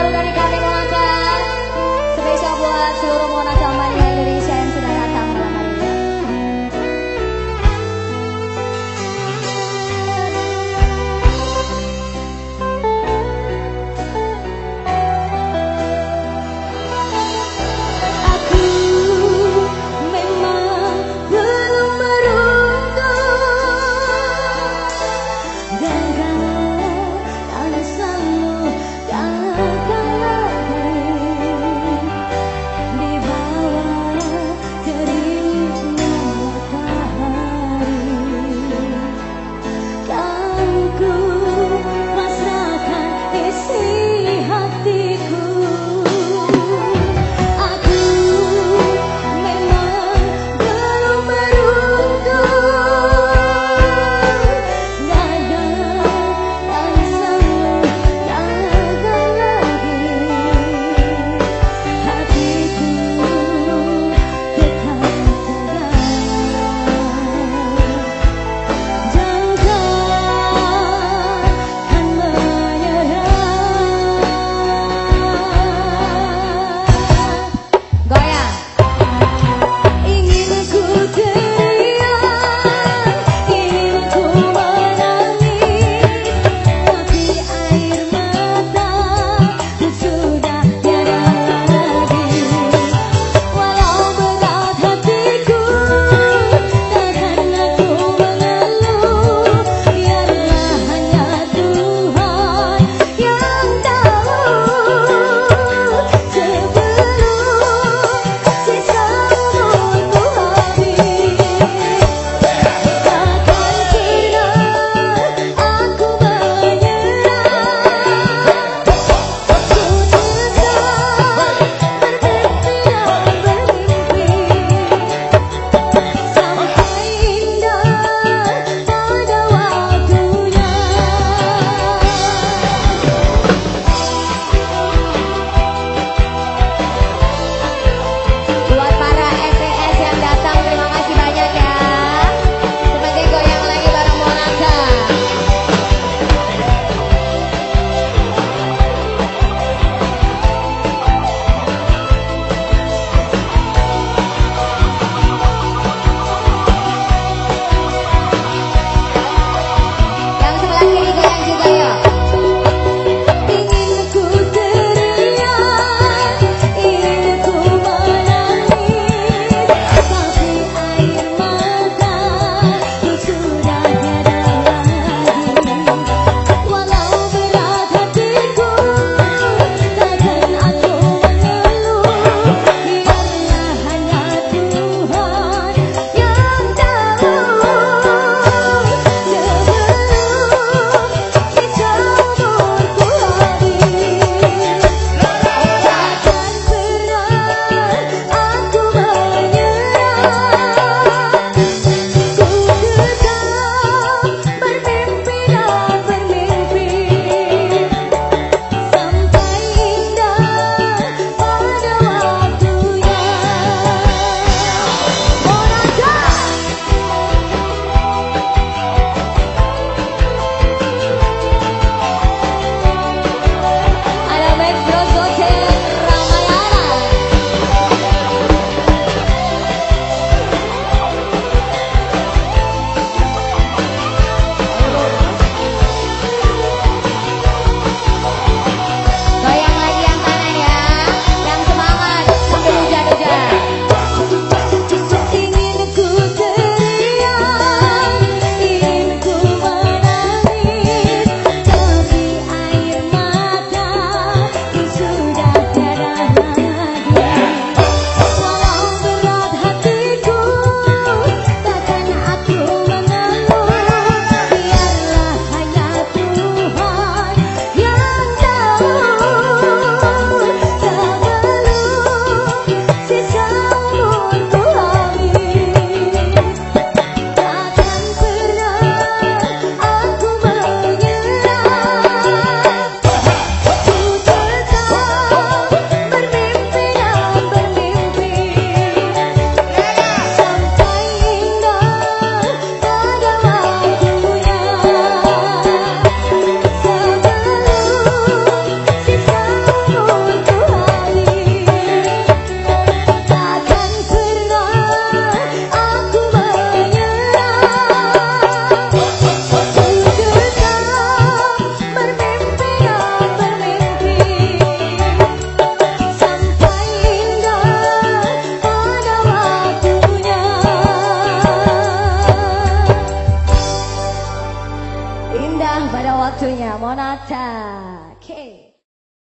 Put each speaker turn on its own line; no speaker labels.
baru dari kami Monacan Spesial buat seluruh Monacan モらちゃん。